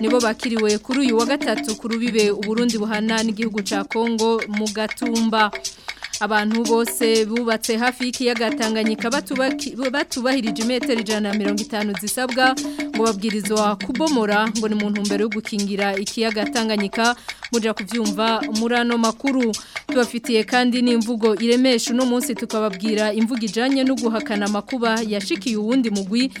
nibo bakiriwe kuri uyu wa gatatu ku rubibe uburundi buhana n'igihugu cya kongo mu gatumba abantu bose bubatse hafi y'ikiyaga Tanganyika batubahirije imetero ijana na mirongo itanu zisabwa ngo babwirizwa kubomora ngo ni mu ntumbero yo gukingira ikiyaga mujya kubyumva muri ano makuru tubafitiye kandi n'imvugo iremesha uno munsi tukababwira imvugo ijyanye no guhakana amakuba yashikiye uwundi mugwi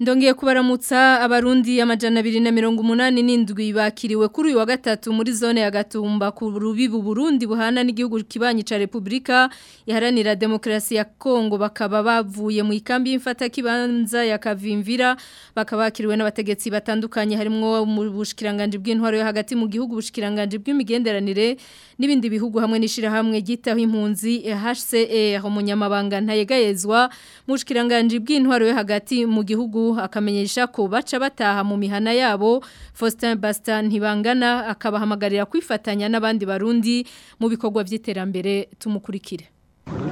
ndongeye kubaramutsa abarundi amajana abiri na mirongo umunani n'indwi bakiriwe kuri uyu wa gatatu muri zone ya gatumba ku rubibu burundi buhana n'igihugu kibanyi cya repubulika iharanira Demokrasi ya kongo bakaba bavuye mu ikambi y'imfatakibanza ya kavimvira bakaba bakiriwe n'abategetsi batandukanye harimo mu bushikiranganji bw'intwaro yo hagati mu gihugu ubushikiranganji bw'imigenderanire n'ibindi bihugu hamwe n'ishyirahamwe ryitaho impunzi hce umunyamabanga ntayegayezwa mu bushikiranganji bw'intwaro yo hagati mu gihugu akamenyesha ko baca bataha mu mihana yabo Faustin Bastan ntibangana akabahamagarira kwifatanya n'abandi barundi mu bikorwa by'iterambere tumukurikire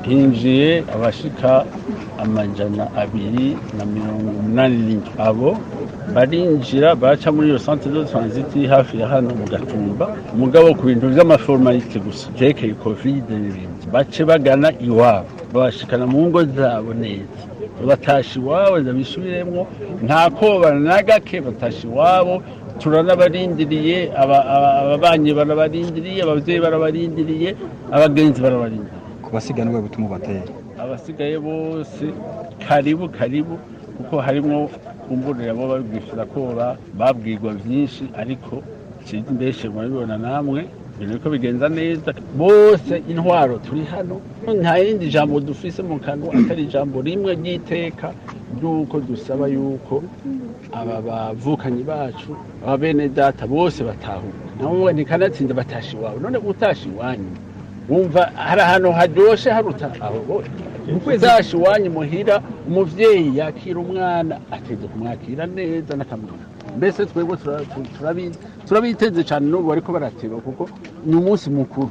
hinjiye abashika amajana abiri na mirongo umunani n'indwi abo barinjira baca muri iyo sante de taranziti hafi ya hano mu gatumba umugabo ku bintu by'amaformalite gusa byerekeye kovide n'ibindi bace bagana iwabo babashikana mu ngo zabo neza batashye iwabo zabisubiremo nta kobana na gake batashye iwabo turanabarindiriye ababanyi barabarindiriye ababyeyi barabarindiriye abagenzi barabarindiriye ku basiganwe butuma ubateye abasigaye bose karibu karibu kuko harimo kumburira bo bari kora babwirwa byinshi ariko mbese murabibona namwe ibintu bigenza neza bose intwaro turi hano nta yindi jambo dufise mu kanwa atari ijambo rimwe ry'iteka ry'uko dusaba yuko aba bavukanyi bacu aba bene data bose batahuka nawe ntikanatsinda batasha iwawe none utasha iwanyu wumva hari ahantu haryoshe haruta aho utasha iwanyu muhira umubyeyi yakira umwana ateze kumwakira neza n'akamwaka mbese twebwe turabiteze cyane n'ubu ariko barateba kuko ni umunsi mukuru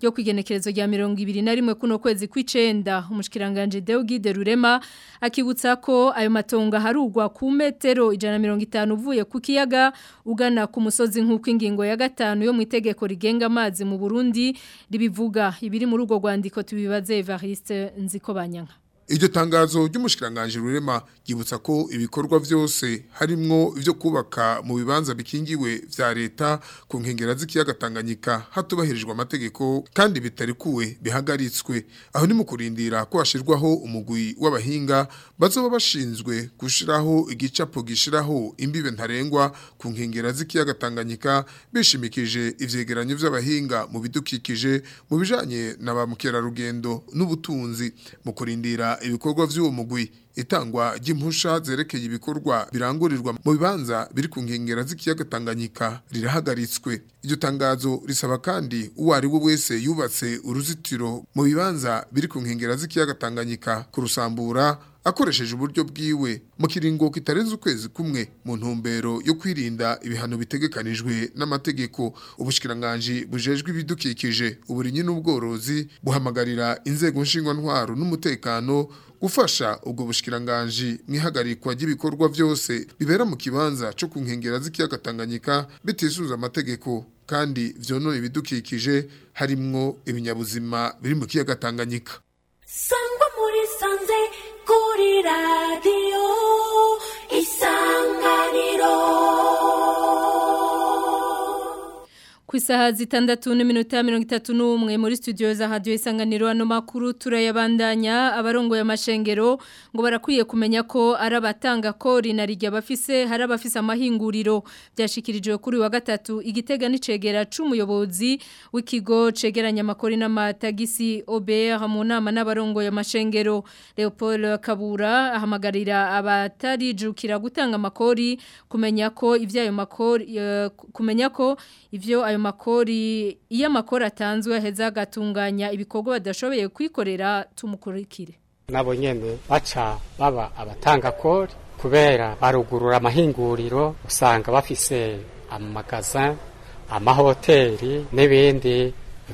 ryo kwigenekerezo rya 2021 kuno kwezi kw'icenda umushikiranganje de Rurema akibutsa ko ayo matongo harugwa ku metero 150 uvuye ku kiyaga ugana ku musozi nk'uko ingingo ya gatanu yo mu itegeko rigenga amazi mu Burundi ribivuga ibiri muri urwo rwandiko tubibaze Evariste Nzikobanyanka iryo tangazo ry'umushikiranganji rurema ryibutsa ko ibikorwa byose harimo ibyo kubaka mu bibanza bikingiwe vya leta ku nkengera z'ikiyaga Tanganyika hatubahirijwe amategeko kandi bitarikuwe bihagaritswe aho ni mu kurindira ko hashirwaho umugwi w'abahinga bazoba bashinzwe gushiraho igicapo gishiraho imbibe ntarengwa ku nkengera z'ikiyaga Tanganyika bishimikije ivyegeranyo vy'abahinga mu bidukikije mu bijanye na ba mukerarugendo n'ubutunzi mu kurindira ibikorwa by'uwo mugwi itangwa ry'impusha zerekeye ibikorwa birangurirwa mu bibanza biri ku nkengera z'ikiyaga Tanganyika rirahagaritswe iryo tangazo risaba kandi uwo ari we wese yubatse uruzitiro mu bibanza biri ku nkengera z'ikiyaga Tanganyika kurusambura akoresheje uburyo bwiwe mu kiringo kitarenze ukwezi kumwe mu ntumbero yo kwirinda ibihano bitegekanijwe n'amategeko ubushikiranganje bujejwe ibidukikije uburinyi n'ubworozi buhamagarira inzego nshingwa ntwaro n'umutekano gufasha ubwo bushikiranganje mwihagarikwa ry'ibikorwa byose bibera mu kibanza cyo ku nkengera z’ikiyagatanganyika bitisunza amategeko kandi vyonona ibidukikije harimwo ibinyabuzima biri mu kiyaga kuri radio isanganiro ku isaha zitandatu n'iminota mirongo itatu n'umwe muri studio za radiyo isanganiro ano makuru turayabandanya abarongoye amashengero ngo barakwiye kumenya ko ari abatanga kori na rigya bafise hari abafise amahinguriro byashikirijwe kuri wa gatatu igitega n'icegera c'umuyobozi w'ikigo cegeranya amakori n'amatagisi obr mu nama ya mashengero leopold kabura ahamagarira abatarijukira gutanga amakori kumenya ko ivyo ayo makori eh, kumenya ko ivyo ayo makori iyo amakori atanzwe aheza agatunganya ibikorwa badashoboye kwikorera tumukurikire nabo nyene baca baba abatanga kori kubera barugurura amahinguriro usanga bafise amamagaza amahoteli n'ibindi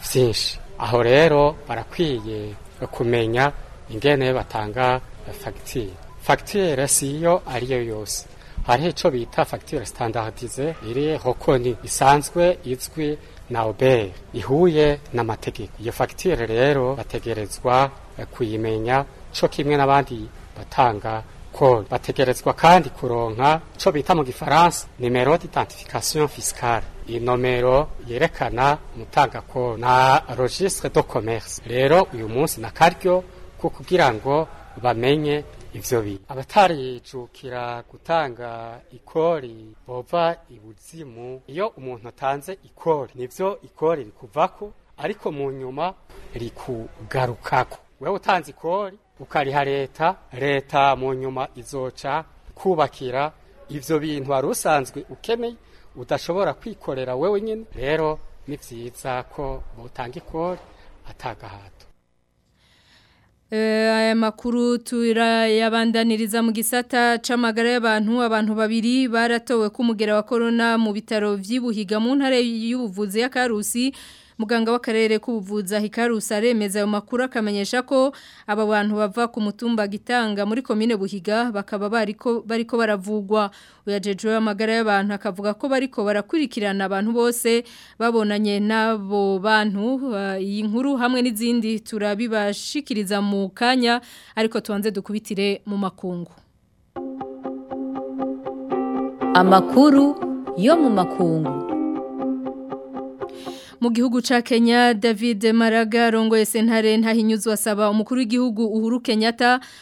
byinshi aho rero barakwiye kumenya ingene batanga fagitire fagitire si iyo ariyo yose hariho icyo bita fagitire sitandadize iri hokoni isanzwe izwi na oberi ihuye n'amategeko iyo fagitire rero bategerezwa eh, kuyimenya cyo kimwe n'abandi batanga kode bategerezwa kandi kuronka icyo bita mu gifaransa nimero d'identification fiscale iyi nomero yerekana umutanga kode na registre do commerce rero uyu munsi na karyo ko kugira ngo bamenye ivyo biga abatarejukira gutanga ikori bova ibuzimu iyo umuntu atanze ikori nivyo ikori rikuvako ariko mu nyuma rikugarukako wewe utanze ikori ukariha leta leta mu nyuma izoca kubakira ivyo bintu wari usanzwe ukeneye udashobora kwikorera wewe nyine rero ni vyiza ko botanga ikori atagahata Eh, aya makuru Tuira turayabandaniriza mu gisata c'amagara y'abantu abantu babiri baratowe k'umugera wa corona mu bitaro vy'ibuhiga mu ntare y'ubuvuzi ya Karusi muganga w'akarere k'ubuvuzi hikarusa aremeza ayo makuru akamenyesha ko aba bantu bava ku mutumba gitanga muri komine buhiga bakaba bariko bariko baravugwa uyajeje amagara y'abantu akavuga ko bariko barakurikirana abantu bose babonanye n'abo bantu eh, iyi nkuru hamwe n'izindi turabibashikiriza mu kanya ariko tubanze dukubitire mu makungu amakuru yo mu makungu mu gihugu ca Kenya David Maraga rongoye sentare ntahinyuzwa asaba umukuru w'igihugu Uhuru Kenyatta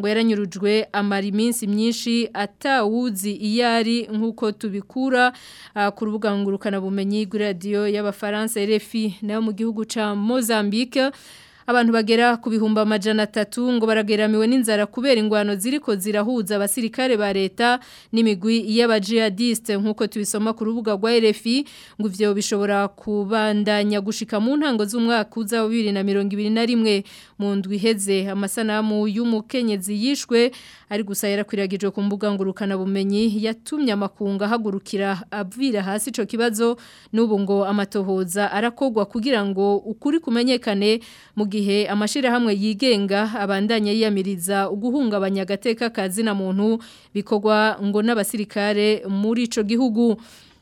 ngo yaranyurujwe amara iminsi myinshi atawuzi iyo ari nk'uko tubikura ah, ku bumenyi radio kuri radiyo y'abafaransa RFI nayo mu gihugu cya Mozambique abantu bagera ku bihumbi amajana atatu ngo barageramiwe n'inzara kubera ingwano ziriko zirahuza abasirikare ba leta n'imigwi y'abajihadiste nk'uko tubisoma ku rubuga rwa RFI ngo ivyo bishobora kubandanya gushika mu ntango z'umwaka uza wa rimwe mu ndwi heze amasanamu y'umukenyezi yishwe ari gusa yarakwiragijwe ku mbuga ngurukana bumenyi yatumye amakunga hagurukira avira hasi ico kibazo n'ubu ngo amatohoza arakogwa kugira ngo ukuri kumenyekane mu gihe amashirahamwe yigenga abandanye yiyamiriza uguhungabanya agateka kazina muntu bikorwa ngo n'abasirikare muri ico gihugu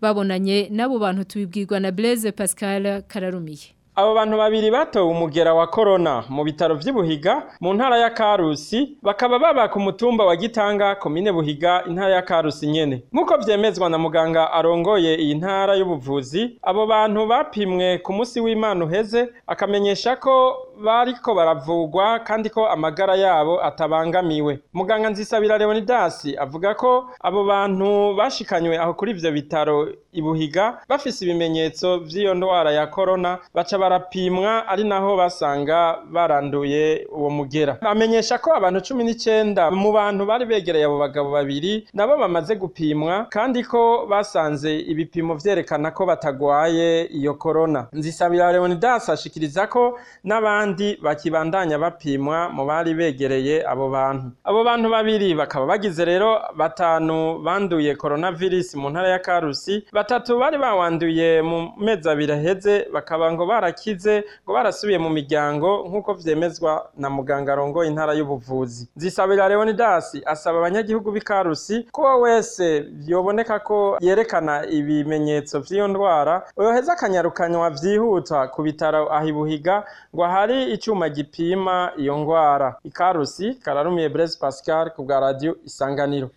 babonanye n'abo bantu tubibwirwa na Blaise Pascal Kararumiye abo bantu babiri batowe umugera wa korona mu bitaro by'ubuhiga mu ntara ya karusi bakaba baba ku mutumba wa gitanga komine buhiga intara ya karusi nyene nk'uko byemezwa na muganga arongoye iyi ntara y'ubuvuzi abo bantu bapimwe ku munsi w'imana uheze akamenyesha ko bariko baravugwa kandi ko amagara yabo atabangamiwe muganga nzisabira leonidasi avuga ko abo bantu bashikanywe aho kuri ivyo bitaro ibuhiga bafise ibimenyetso vy'iyo ndwara ya corona baca barapimwa ari naho basanga baranduye uwo mugera bamenyesha ko abantu cumi n'icenda mu bantu bari begereye abo bagabo babiri nabo bamaze gupimwa kandi ko basanze ibipimo vyerekana ko batagwaye iyo korona nzisabira leonidas ashikiriza ko n'abandi abandi bakibandanya bapimwa mu bari begereye abo bantu abo bantu babiri bakaba bagize rero batanu banduye coronavirus mu ntara ya karusi batatu bari bawanduye mu mezi abiri aheze bakaba ngo barakize ngo barasubiye mu miryango nk'uko vyemezwa na muganga arongoye intara y'ubuvuzi zisabira leonidasi asaba abanyagihugu b'i karusi ko wese yoboneka ko yerekana ibimenyetso by’iyo ndwara yoheza akanyarukanywa vyihuta ku bitaro ahibuhiga ngo ahari hari icyuma gipima iyo ndwara ikarusi kararumiye Blaise Pascal ku bwa radio isanganiro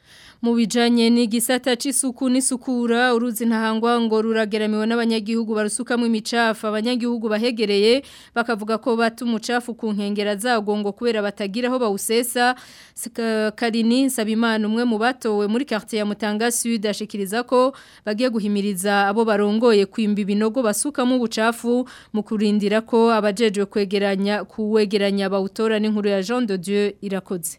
mu bijanye n'igisata c'isuku n'isukura uruzi ntahangwa ngo rurageramiwe n'abanyagihugu barusukamo imicafu abanyagihugu bahegereye bakavuga ko bata umucafu ku nkengera zawo ngo kubera batagira aho bawusesa Karini Sabimana umwe mu batowe muri quartier ya Mutanga Sud ashikiriza ko bagiye guhimiriza abo barongoye kwimba ibinogo basukamo ubucafu mu kurindira ko abajejwe kwegeranya kuwegeranya bawutora n'inkuru ya Jean de Dieu irakoze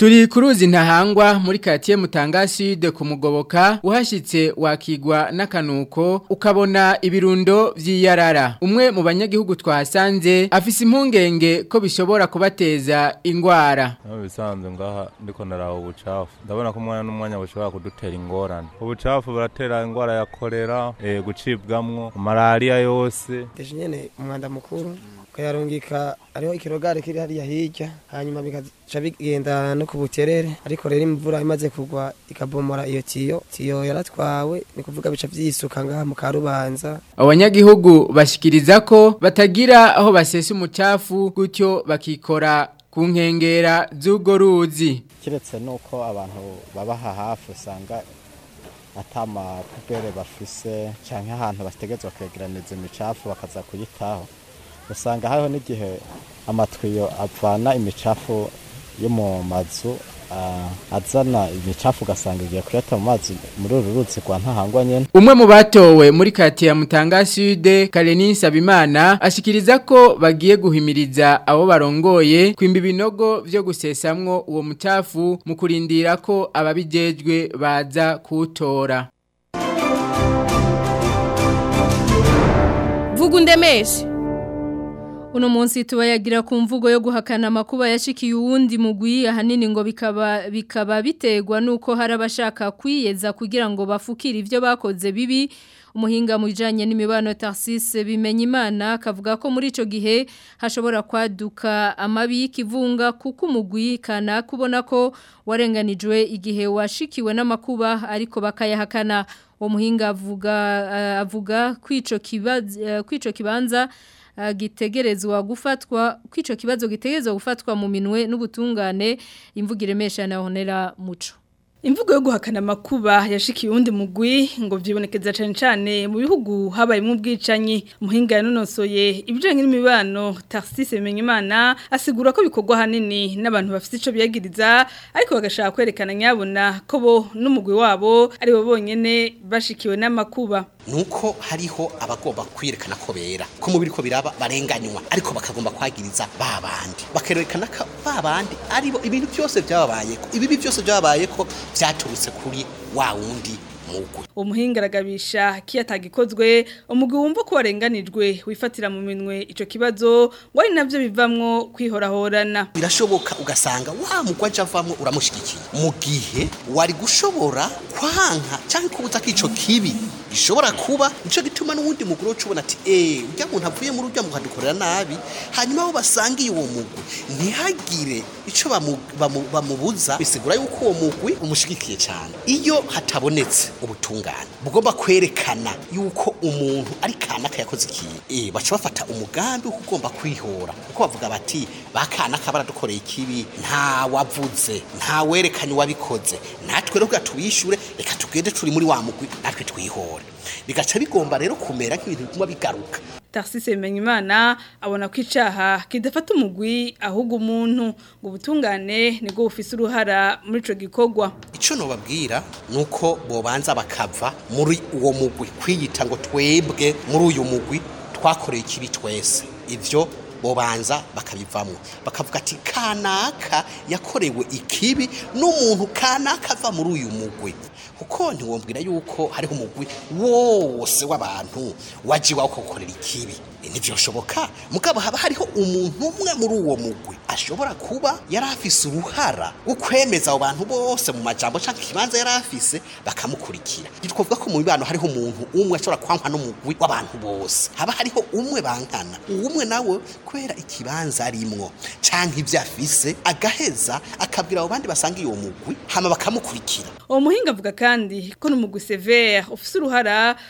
Turi kuruzi ntahangwa muri katiye mutanga sud kumugoboka uhashitse wakigwa n'akanuko ukabona ibirundo vy'iyarara umwe mu banyagihugu twasanze afise impungenge ko bishobora kubateza ingwara bisanzwe ngaha ndiko naraho ubucafu ndabona ko umwanya n'umwanya bushobora kudutera ingorane ubucafu buratera ingwara ya kolera e, eh, gucibwamwo malaria yose deshinyene umwanda mukuru kayarungika ariho ikirogare kiri hariya hirya hanyuma bigaca bigenda no ku buterere ariko rero imvura imaze kugwa ikabomora iyo tiyo tiyo yaratwawe ni kuvuga bica byisuka ngaha mu karubanza abanyagihugu bashyikiriza ko batagira aho basesa umucafu gutyo bakikora ku nkengera z'ubwo ruzi kiretse nuko abantu babaha hafi usanga atama pubere bafise cyangwa ahantu bategerezwa kwegeraniza imicafu bakaza kuyitaho usanga hariho n'igihe amatwiyo avana imicafu yo mu mazu azana imicafu ugasanga igiye kuyata mu mazi muri uru ruzi kwa ntahangwa nyine umwe mu batowe muri ya mutanga sude kareni sabimana ashyikiriza ko bagiye guhimiriza abo barongoye kwimba ibinogo byo gusesamwo uwo mutafu mu kurindira ko ababigejwe baza kuwutora vuga undemeshe uno munsi tubayagira ku mvugo yo guhakana amakuba yashikiye uwundi mugwi ahanini ngo bikaba bikaba bitegwa nuko hari abashaka kwiyeza kugira ngo bafukire ibyo bakoze bibi umuhinga mu n'imibano Tarsis bimenya imana akavuga ko muri icyo gihe hashobora kwaduka amabi kivunga kuko umugwi kana kubona ko warenganijwe igihe washikiwe n'amakuba ariko bakayahakana uwo muhinga avuga kwico kibanza gitegerezwa gufatwa kw'ico kibazo gitegerezwa gufatwa mu minwe n'ubutungane imvugire mesha na honera muco imvugo yo guhakana amakuba yashikiye undi mugwi ngo byibonekeza cyane cyane mu bihugu habayemo ubwicanyi umuhinga yanonosoye ibijanye n'imibano taxisise Menyimana asigura ko bikogwa hanini n'abantu bafite icyo byagiriza, ariko bagashaka kwerekana nyabona ko bo n'umugwi wabo ari bo bonyine bashikiwe n'amakuba ni uko hariho abagomba kwerekana ko bera ko mubiri ko biraba barenganywa ariko bakagomba kwagiriza ba bandi bakerekana ko ba bandi aribo ibintu byose byababaye ko ibibi byose byabaye ko byaturutse kuri wa wundi mugwe umuhingaragabisha kiyatagikozwe umugwi wumva ko warenganijwe wifatira mu minwe icyo kibazo ngo ari navyo bivamwo kwihorahorana birashoboka ugasanga wa mugwa javamwe uramushigikiye mu gihe wari gushobora kwanka cyangwa kubuza ko ico kibi bishobora kuba nicyo gituma n'uwundi mugore ucubona ati eee eh, ujya muntu avuye muri ujya mukadukorera nabi hanyuma aho basangiye uwo mugwi ntihagire icyo bamubuza bisigura yuko uwo mugwi umushyigikiye cyane iyo hatabonetse ubutungane bugomba kwerekana yuko umuntu ari kanaka yakoze ikintu eh, baca bafata umugambi wo kugomba kwihora kuko bavuga bati ba kanaka baradukoreye ikibi nta wavuze nta werekanye uwabikoze natwe rero tubishyure reka tugende turi muri wa mugwi natwe twihora bikora bigaca bigomba rero kumera nk'ibintu bituma bigaruka taxi Semenyimana abona ko icaha kidafata umugwi ahubwo umuntu ngo ubutungane nibwo bufise uruhara muri ico gikorwa ico nobabwira nuko bobanza bakava muri uwo mugwi kwiyita ngo twebwe muri uyu mugwi twakoreye ikibi twese ibyo bobanza bakabivamo bakavuga ati kanaka yakorewe ikibi n'umuntu kanaka ava muri uyu mugwi kuko ntiwombwira yuko hariho umugwi wose w'abantu wajya iwawe ikibi ntibyashoboka mugabo haba hariho umuntu umwe muri uwo mugwi ashobora kuba yari afise uruhara wo kwemeza abo bantu bose mu majambo cyangwa ikibanza yari afise bakamukurikira ntitwavuga ko mu mibano hariho umuntu umwe ashobora kwankwa n'umugwi w'abantu bose haba hariho umwe bankana umwe nawe kubera ikibanza arimwo cyangwa ibyo afise agaheza akabwira abo bandi basanga iyo mugwi hama bakamukurikira uwo muhinga avuga kandi ko n'umugwi severe ufise uruhara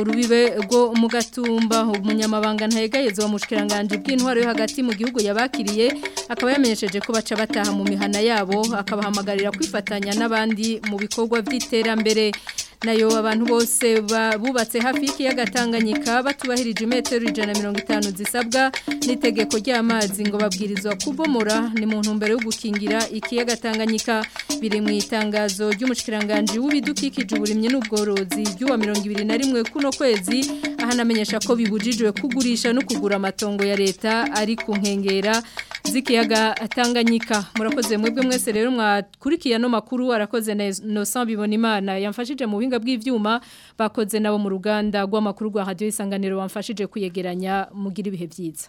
urubibe rwo mu gatumba umunyamabanga ntayegayezo wa mushikiranganje bw'intwaro yo hagati mu gihugu yabakiriye akaba yamenyesheje ko baca bataha mu mihana yabo akabahamagarira kwifatanya n'abandi mu bikorwa by'iterambere nayo abantu bose bubatse hafi y'ikiyaga Tanganyika batubahirije imetero ijana na mirongo itanu zisabwa n'itegeko ry'amazi ngo babwirizwa kubomora ni mu ntumbero yo gukingira ikiyaga biri mu itangazo ry'umushikiranganji w'ibidukikije uburimye n'ubworozi ry'uwa mirongo ibiri na rimwe kuno kwezi ahanamenyesha ko bibujijwe kugurisha no kugura amatongo ya leta ari ku nkengera z'ikiyaga Tanganyika murakoze mwebwe mwese rero mwakurikiye no makuru arakoze na Innocent Bibonimana yamfashije mu ubuhinga bw'ibyuma bakoze nabo mu ruganda rw'amakuru rwa Radio isanganiro wamfashije kuyegeranya mugira ibihe byiza